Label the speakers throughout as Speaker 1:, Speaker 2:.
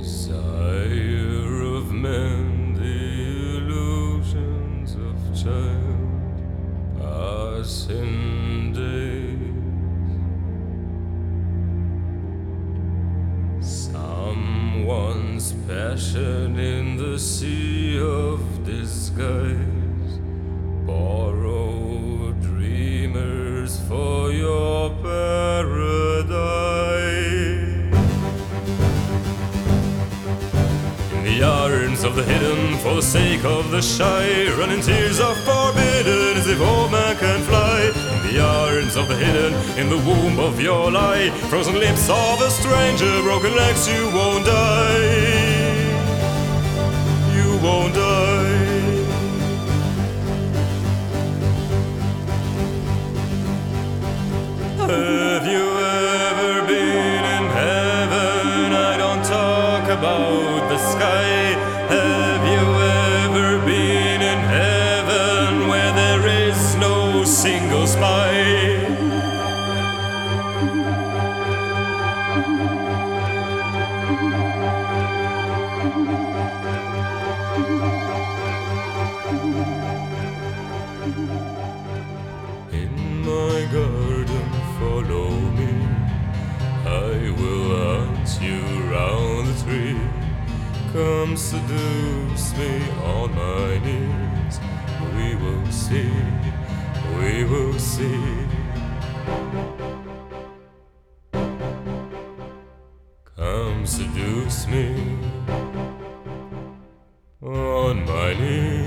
Speaker 1: Desire of men, the illusions of child, passing days. Someone's passion in the sea of disguise. The hidden, for the sake of the shy, running tears are forbidden as if all man can fly. In the arms of the hidden, in the womb of your lie, frozen lips of a stranger, broken legs, you won't die. You won't die. Have you ever been in heaven? I don't talk about the sky. Single spy? In my garden, follow me. I will hunt you round the tree. Come seduce me on my knees. We will see, we will see. Come seduce me on my knees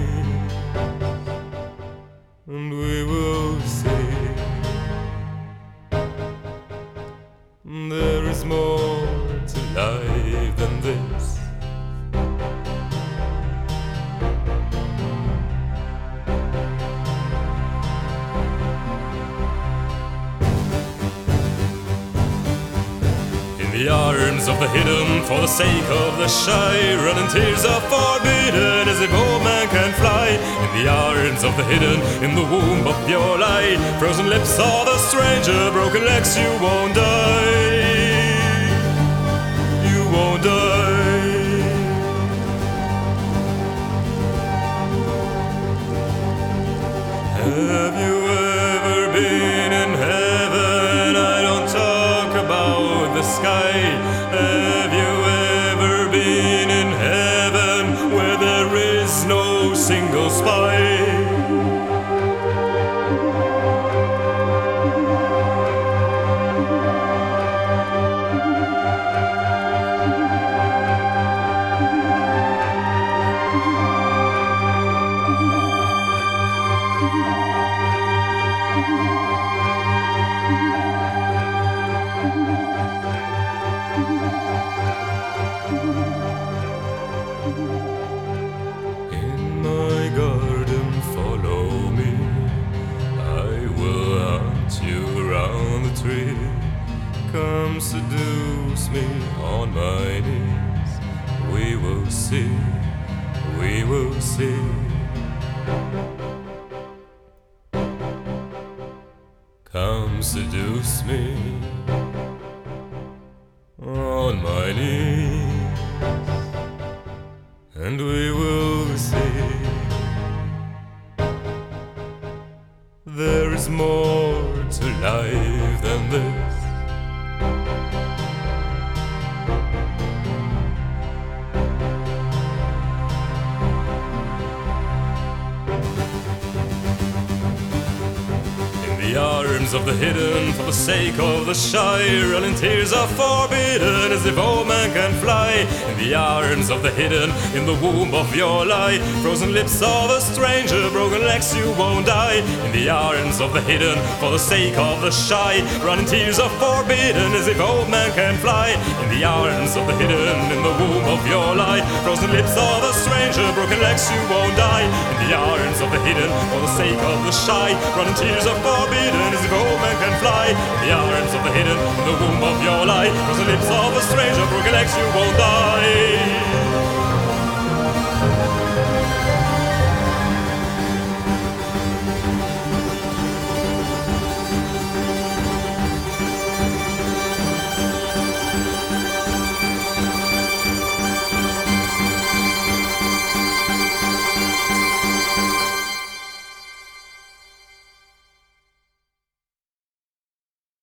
Speaker 1: the arms of the hidden, for the sake of the shy, running tears are forbidden as if all man can fly. In the arms of the hidden, in the womb of your lie, frozen lips of the stranger, broken legs, you won't die. You won't die. Sky. Have you ever been in heaven where there is no single spy? Come seduce me on my knees. We will see, we will see. Come seduce me on my knees and we will see. There is more to life than this. Of the hidden, for the sake of the shy, running tears are forbidden as if all man can fly. In the arms of the hidden, in the womb of your lie, frozen lips of a stranger, broken legs, you won't die. In the arms of the hidden, for the sake of the shy, running tears are forbidden as if all man can fly. In the arms of the hidden, in the womb of your lie, frozen lips of a stranger, broken legs, you won't die. In the arms of the hidden, for the sake of the shy, running tears are forbidden as if all men can fly. In the arms of the hidden, in the womb of your life, lie, the lips of a stranger, broken legs, you won't die.